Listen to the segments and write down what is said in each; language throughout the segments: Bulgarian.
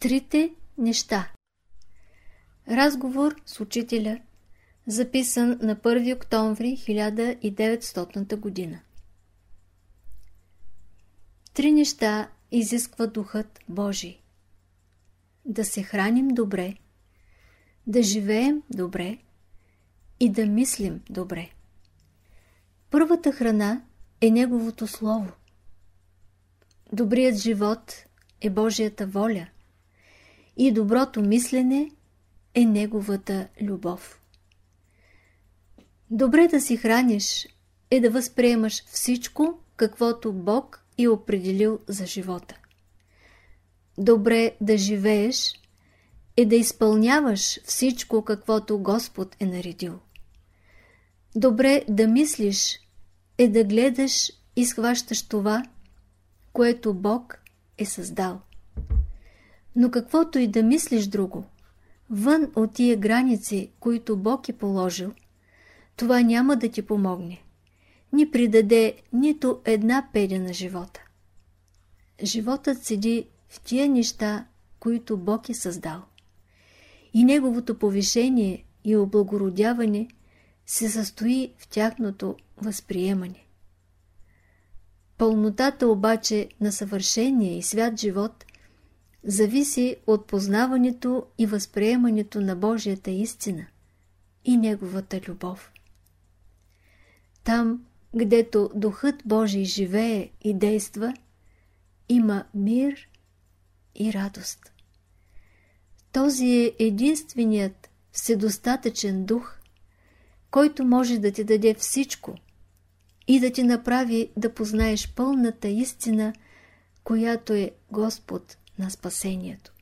Трите неща Разговор с учителя Записан на 1 октомври 1900 година Три неща изисква Духът Божий. Да се храним добре, да живеем добре и да мислим добре. Първата храна е Неговото Слово. Добрият живот е Божията воля и доброто мислене е Неговата любов. Добре да си храниш е да възприемаш всичко, каквото Бог е определил за живота. Добре да живееш е да изпълняваш всичко, каквото Господ е наредил. Добре да мислиш е да гледаш и схващаш това, което Бог е създал. Но каквото и да мислиш друго, вън от тия граници, които Бог е положил, това няма да ти помогне. Ни придаде нито една педя на живота. Животът седи в тия неща, които Бог е създал. И неговото повишение и облагородяване се състои в тяхното възприемане. Пълнотата обаче на съвършения и свят живот зависи от познаването и възприемането на Божията истина и Неговата любов. Там, гдето Духът Божий живее и действа, има мир и радост. Този е единственият вседостатъчен дух, който може да ти даде всичко и да ти направи да познаеш пълната истина, която е Господ на спасението.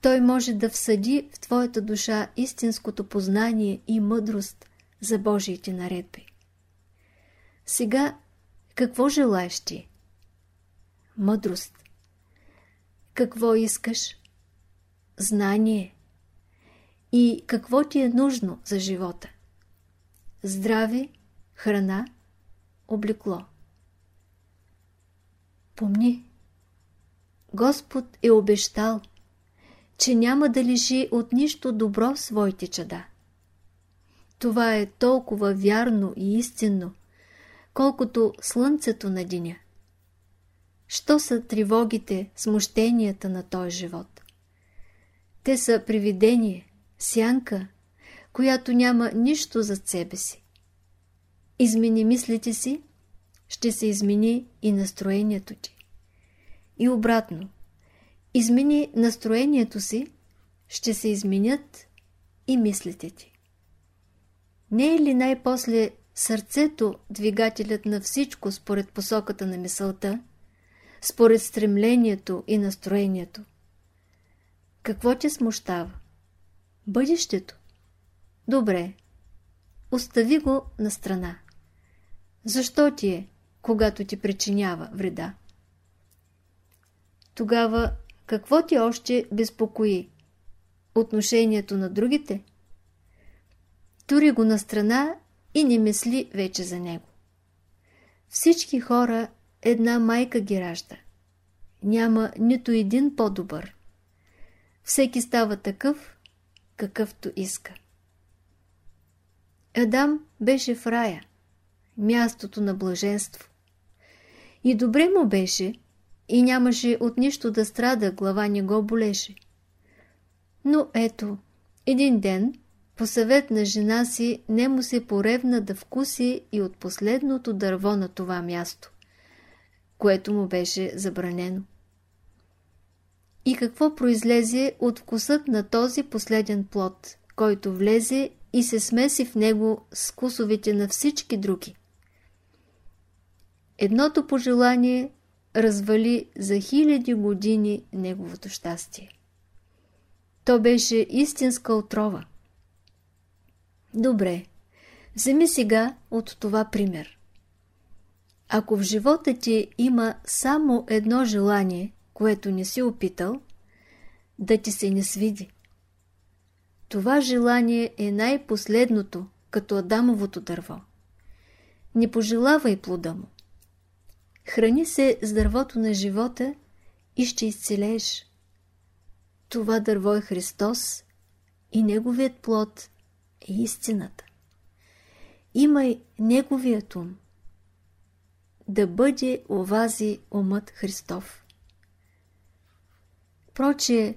Той може да всъди в твоята душа истинското познание и мъдрост за Божиите наредби. Сега, какво желаеш ти? Мъдрост. Какво искаш? Знание. И какво ти е нужно за живота? Здраве, храна, облекло. Помни, Господ е обещал, че няма да лиши от нищо добро в своите чада. Това е толкова вярно и истинно, колкото слънцето на деня. Що са тревогите, смущенията на този живот? Те са привидение, сянка, която няма нищо за себе си. Измени мислите си, ще се измени и настроението ти. И обратно, измени настроението си, ще се изменят и мислите ти. Не е ли най-после сърцето двигателят на всичко според посоката на мисълта, според стремлението и настроението? Какво те смущава? Бъдещето? Добре, остави го на страна. Защо ти е, когато ти причинява вреда? Тогава какво ти още безпокои? Отношението на другите? Тури го на страна и не мисли вече за него. Всички хора една майка ги ражда. Няма нито един по-добър. Всеки става такъв, какъвто иска. Адам беше в рая, мястото на блаженство. И добре му беше, и нямаше от нищо да страда, глава не го болеше. Но ето, един ден, по съвет на жена си, не му се поревна да вкуси и от последното дърво на това място, което му беше забранено. И какво произлезе от вкусът на този последен плод, който влезе и се смеси в него с вкусовите на всички други? Едното пожелание развали за хиляди години неговото щастие. То беше истинска отрова. Добре, вземи сега от това пример. Ако в живота ти има само едно желание, което не си опитал, да ти се не свиди. Това желание е най-последното, като Адамовото дърво. Не пожелавай плода му. Храни се с дървото на живота и ще изцелееш. Това дърво е Христос и Неговият плод е истината. Имай Неговият ум. Да бъде овази умът Христов. Проче,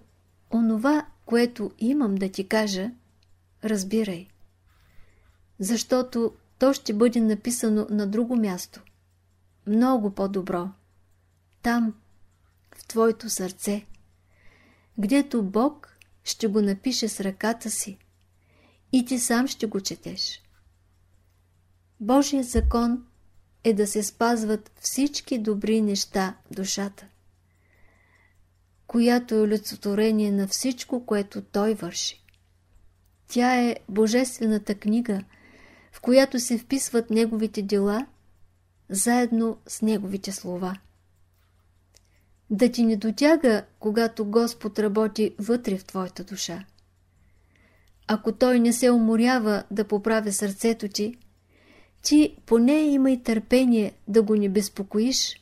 онова, което имам да ти кажа, разбирай. Защото то ще бъде написано на друго място. Много по-добро. Там, в твоето сърце, гдето Бог ще го напише с ръката си и ти сам ще го четеш. Божият закон е да се спазват всички добри неща душата, която е олицетворение на всичко, което Той върши. Тя е Божествената книга, в която се вписват Неговите дела, заедно с Неговите слова. Да ти не дотяга, когато Господ работи вътре в твоята душа. Ако Той не се уморява да поправя сърцето ти, ти поне имай търпение да го не безпокоиш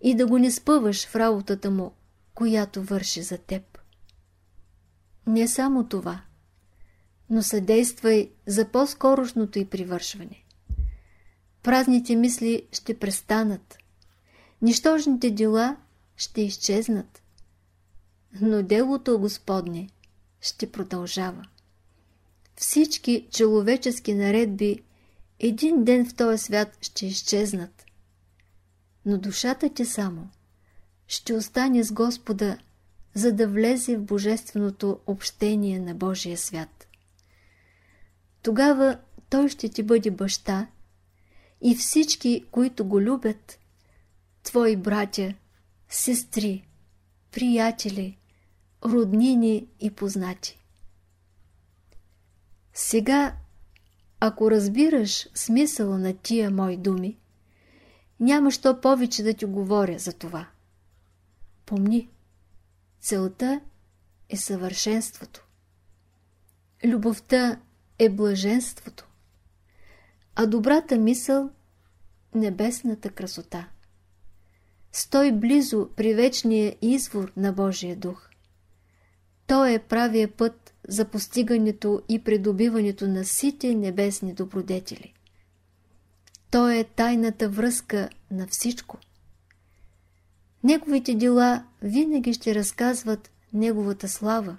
и да го не спъваш в работата му, която върши за теб. Не само това, но съдействай за по-скорошното и привършване. Празните мисли ще престанат, нищожните дела ще изчезнат, но делото Господне ще продължава. Всички човечески наредби един ден в този свят ще изчезнат. Но душата ти само ще остане с Господа, за да влезе в божественото общение на Божия свят. Тогава Той ще ти бъде баща и всички, които го любят, твои братя, сестри, приятели, роднини и познати. Сега ако разбираш смисъла на тия мои думи, няма що повече да ти говоря за това. Помни, целта е съвършенството. Любовта е блаженството, а добрата мисъл – небесната красота. Стой близо при вечния извор на Божия дух. Той е правия път за постигането и придобиването на сите небесни добродетели. Той е тайната връзка на всичко. Неговите дела винаги ще разказват Неговата слава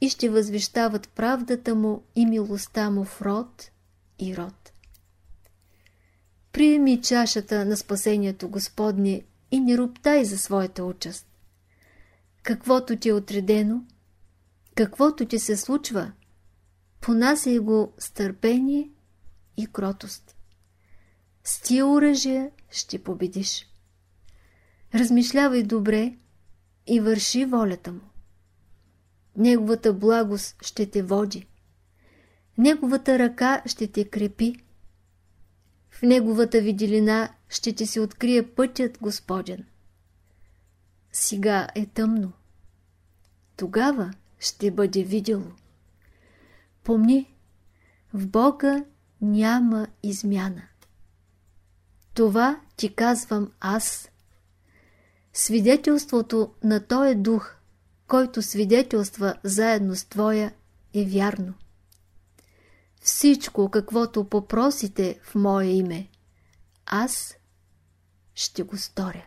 и ще възвещават правдата му и милостта му в род и род. Приеми чашата на спасението Господне и не роптай за своята участ. Каквото ти е отредено – Каквото ти се случва, понасяй го с търпение и кротост. С тия оръжия ще победиш. Размишлявай добре и върши волята му. Неговата благост ще те води. Неговата ръка ще те крепи. В неговата виделина ще ти се открие пътят Господен. Сега е тъмно. Тогава ще бъде видело. Помни, в Бога няма измяна. Това ти казвам аз. Свидетелството на Той дух, който свидетелства заедно с Твоя, е вярно. Всичко, каквото попросите в Мое име, аз ще го сторя.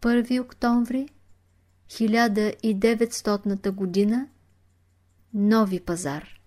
1 октомври 1900 година Нови пазар